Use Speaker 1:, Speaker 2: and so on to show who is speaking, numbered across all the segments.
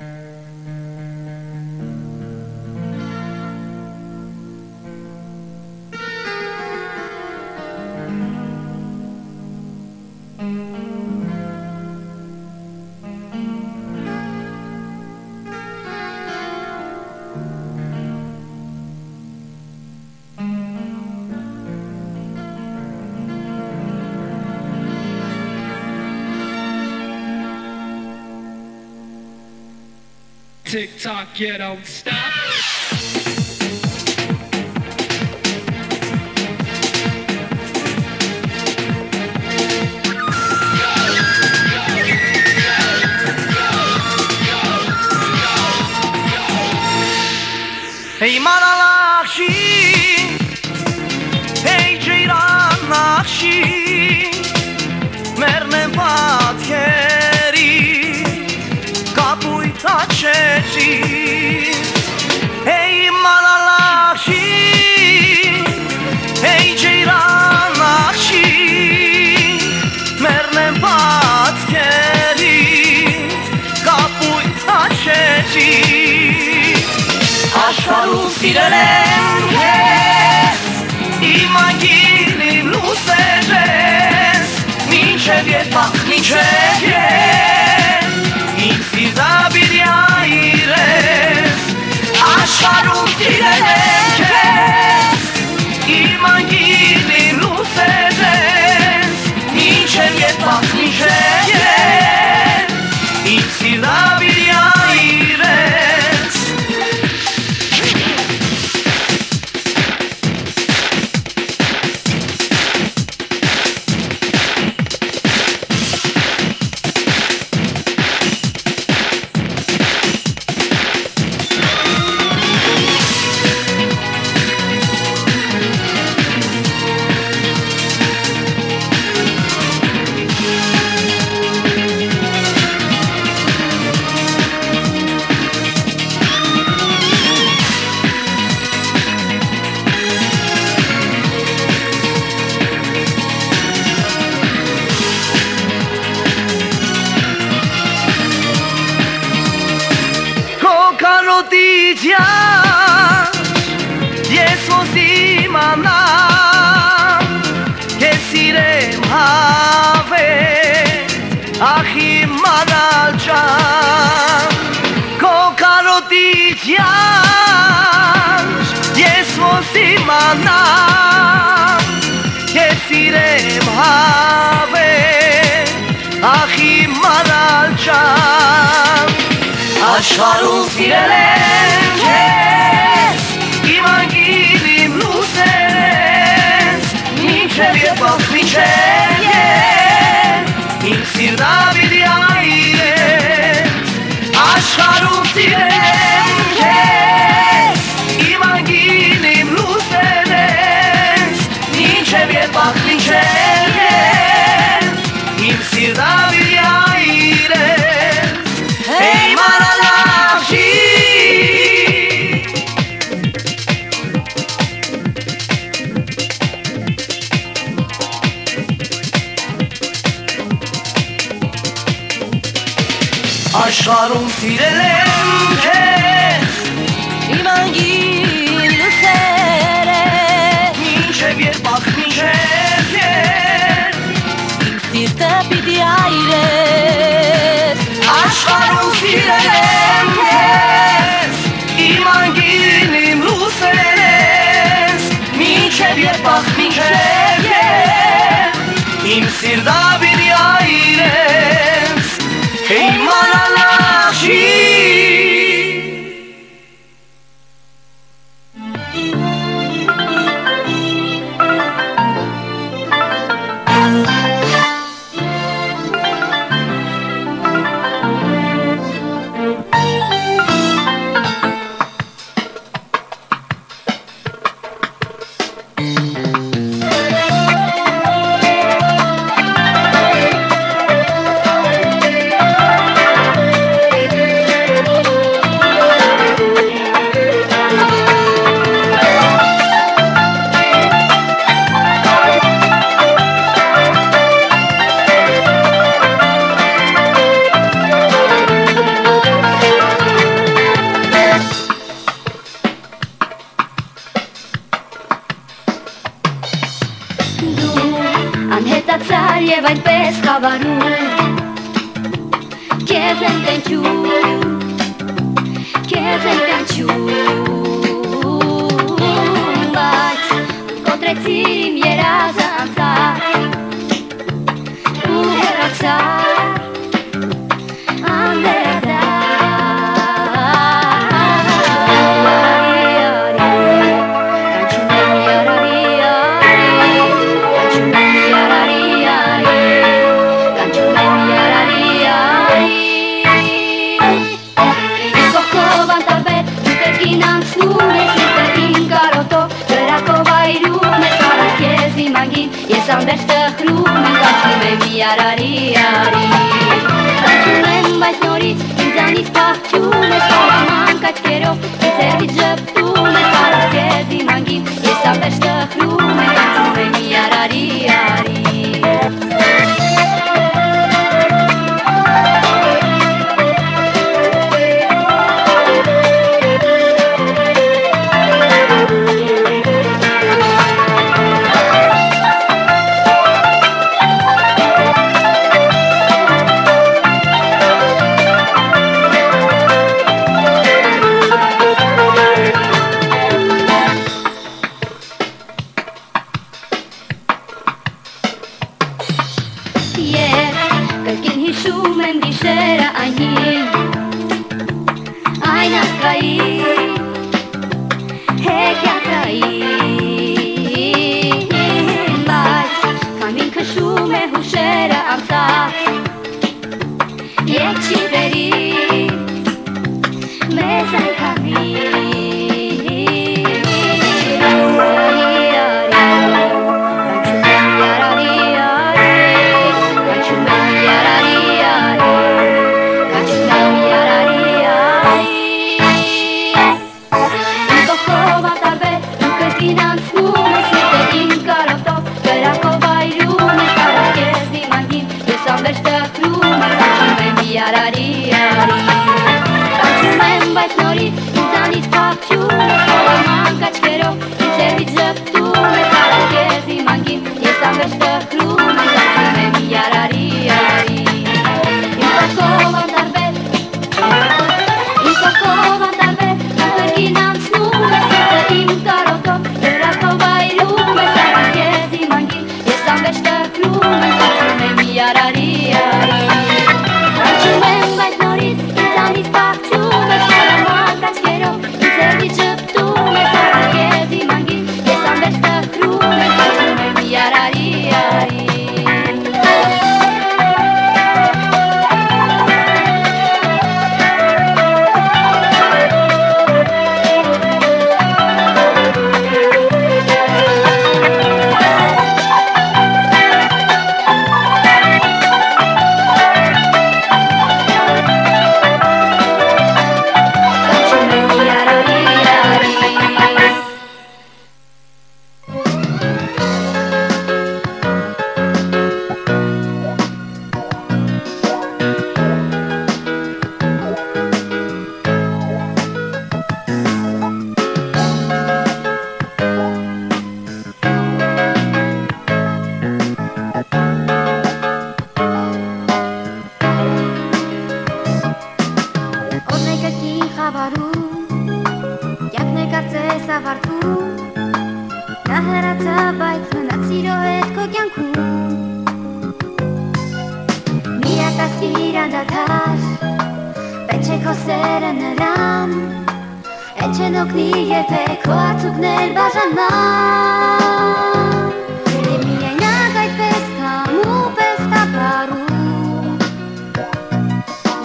Speaker 1: Mm-hmm. TikTok, tock, you don't stop.
Speaker 2: Hey, Mara! սիրել եմ քեզ Իմ ագին, իմ լուսերես Մինչև երբ ախ, մինչև ես չիմանա Քեզ սիրեմ հավեր ախի մարալ չան Աշխարում սիրել եմ քեզ Sirdar ես
Speaker 3: ամբեր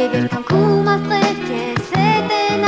Speaker 3: Եվ
Speaker 4: երկնքում աստղեր քեզ հետ են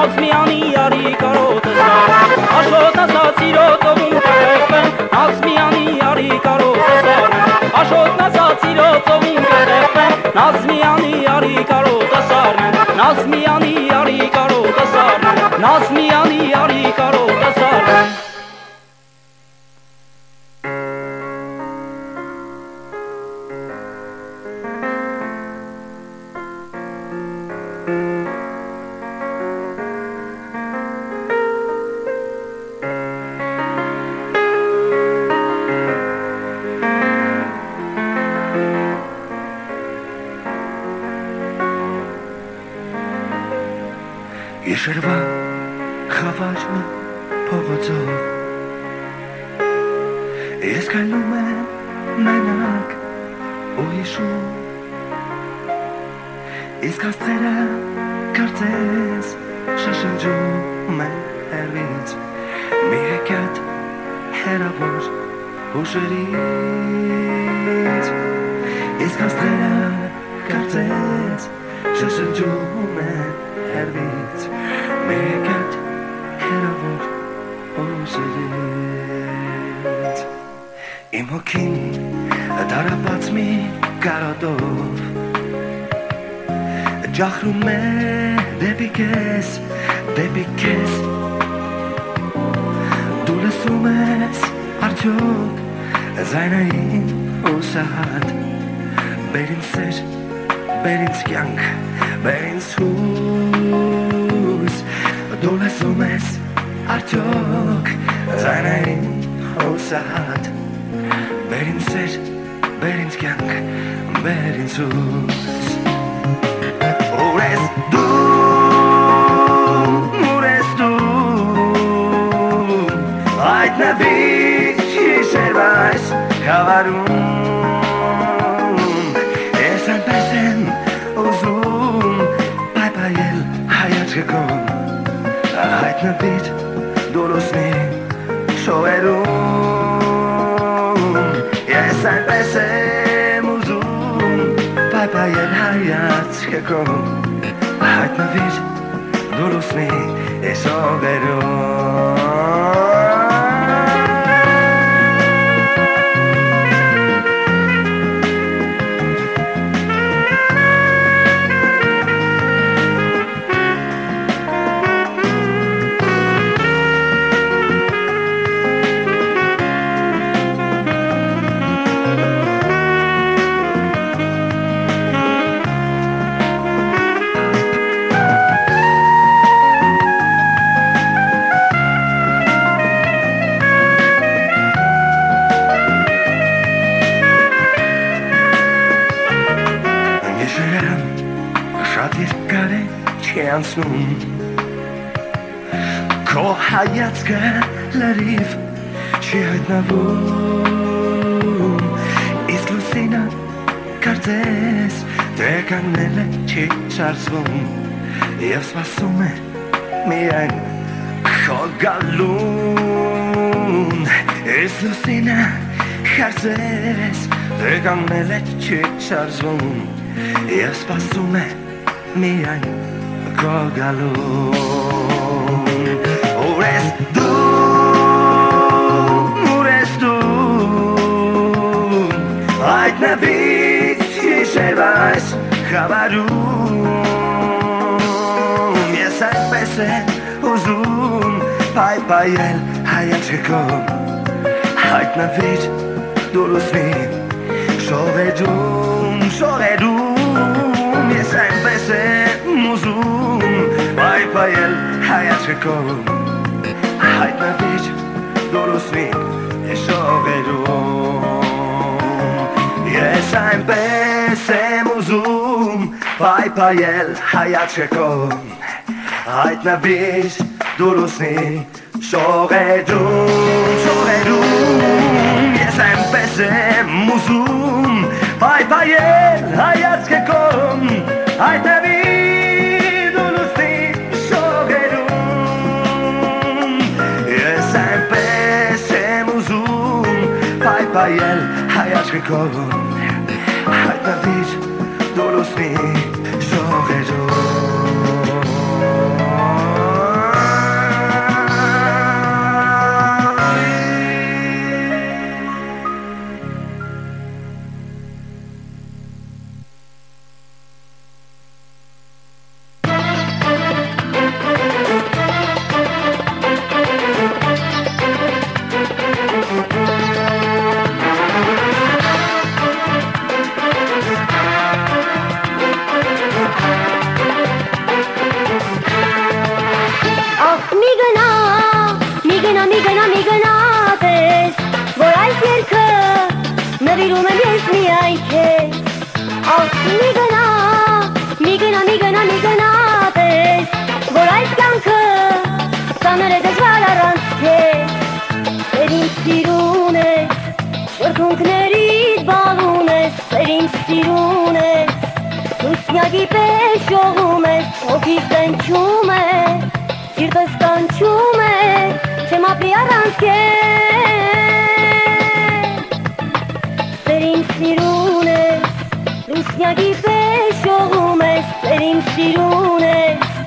Speaker 5: Ազմյանի արի կարոտը սարա, աշոտ ասած իրոտ ով ու կեղպեն, Ազմյանի արի կարոտը սարա, աշոտ ասած իրոտ ով ու կեղպեն, Նազմյանի արի կարոտը սարա, Նազմյանի արի կարոտը սարա, Նազմյանի արի
Speaker 6: կարոտը սարա, փողոցով Ես կայնում եմ մենակ ու հիշում Իսկ աստղերը կարծես շշնջում են հերվից Մի հեկյատ հերավոր հուշերից Իսկ աստղերը կարծես շշնջում են հերվից Մի հեկյատ հուշերից Իմ հոգին դարապած մի կարոտով Ջախրում է դեպի կես, դեպի կես Դու լսում ես արդյոք զայնային ու սահատ Բեր ինձ սեր, բեր ինձ կյանք, բեր ինձ հույս Դու լսում ես արդյոք զայնային ու սահատ Բեր ինձ սեր, բեր ինձ կյանք, բեր ինձ հույս Ուր ես դու, ուր ես դու Այդ նվիչ հիշերվա այս խավարում Ես այնպես եմ ուզում պայպայել հայաչկում Այդ նվիչ դուրուսնի շողերում Ես այնպես եմ ուզում պայպայել հայաչկում Այդ նվիչ դուրուսնի շողերում Եշերեմ շատ երկար է չի անցնում Քո հայացքը լրիվ չի հայտնվում Իսկ լուսինը կարծես թե կանգնել է չի շարժվում Եվ սպասում է միայն քո գալուն Իսկ լուսինը կարծես թե կանգնել է չի շարժվում Եվ սպասում է միայն քո գալուն Ուր ես դու, ուր ես դու Այդ նվից հիշեր այս խավարում Ես այդպես եմ ուզում պայպայել հայացքով Հայտնվիր դուրուսնի շողերում, շողերում Ես այնպես եմ ուզում պայպայել հայացքով Հայտնվիր դուրուսնի շողերում Ես այնպես եմ ուզում պայպայել հայացքով Հայտնվիր դուրուսնի շողերում, շողերում Ես այնպես եմ ուզում պայպայել հայացքով Հայտնվիր դուրուսնի շողերում Ես այնպես եմ ուզում պայպայել հայացքով Հայտնվիր դուրուսնի
Speaker 7: նվիրում եմ ես միայն քեզ Ախ մի գնա, մի գնա, մի գնա, մի գնա պես Որ այս կյանքը ծանր է դժվար առանց քեզ Էր ինձ սիրուն ես, շրթունքներիդ բալուն ես Էր ինձ սիրուն ես, լուսնյակի պես շողում ես Հոգիս տնչում է, սիրտս կանչում է Չեմ ապրի առանց քեզ սիրուն ես,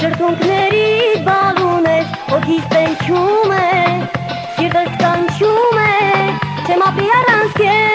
Speaker 7: շրթունքներիդ բալուն ես Հոգիս տնչում է, սիրտս կանչում է Չեմ ապրի առանց քեզ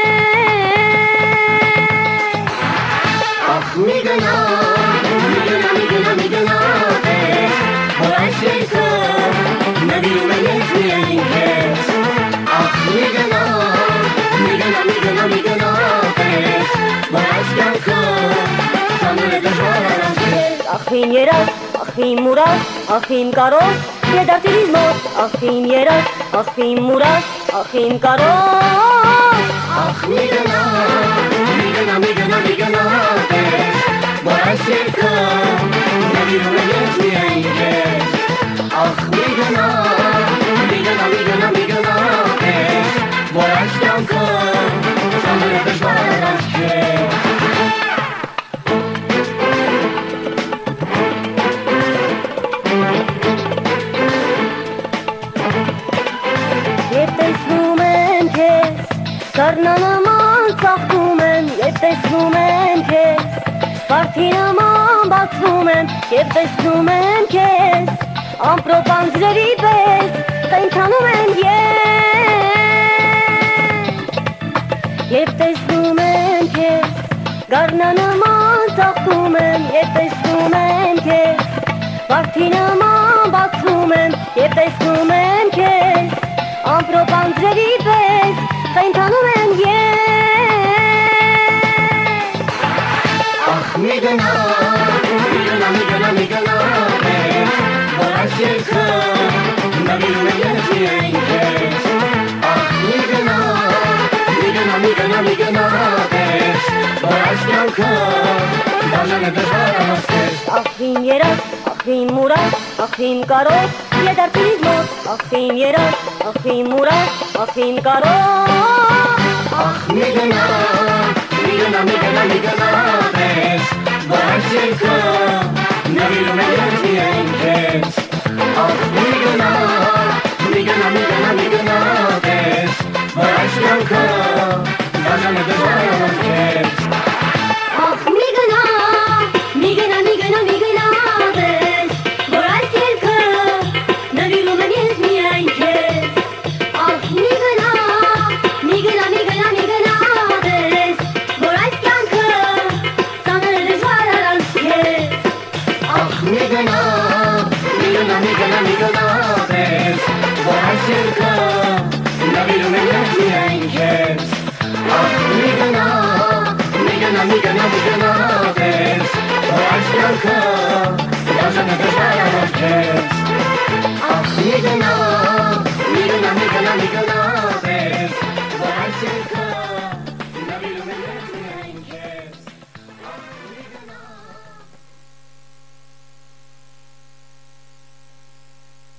Speaker 7: իմ երաս, ախ իմ մուրաս, ախ իմ կարոտ Եդարձիրիս մոտ, ախ իմ երաս, ախ իմ մուրաս, ախ իմ կարոտ
Speaker 2: Ախ մի գնա, մի գնա, մի գնա, մի գնա պես Որ այս երկը նվիրում եմ ես միայն քեզ Ախ մի գնա, մի գնա, մի գնա, մի գնա պես Որ այս կյանքը ծանր է դժվար առանց
Speaker 7: նման բացվում եմ Երբ տեսնում եմ քեզ, ամպրոպան ջրերի պես Կենթանում եմ ես Երբ տեսնում եմ քեզ, գարնանման ծաղկում եմ Երբ տեսնում եմ քեզ, վարդի նման բացվում եմ Երբ տեսնում եմ քեզ, ամպրոպան ջրերի պես Կենթանում եմ ես
Speaker 2: Ախ մի գնա, մի գնա, մի գնա, մի գնա պես Որ այս երկը նվիրում եմ ես միայն քեզ Ախ մի գնա, մի գնա, մի գնա, մի գնա պես Որ այս կյանքը բաժան է դժվար առանց քեզ
Speaker 7: Ախ իմ երաս, ախ իմ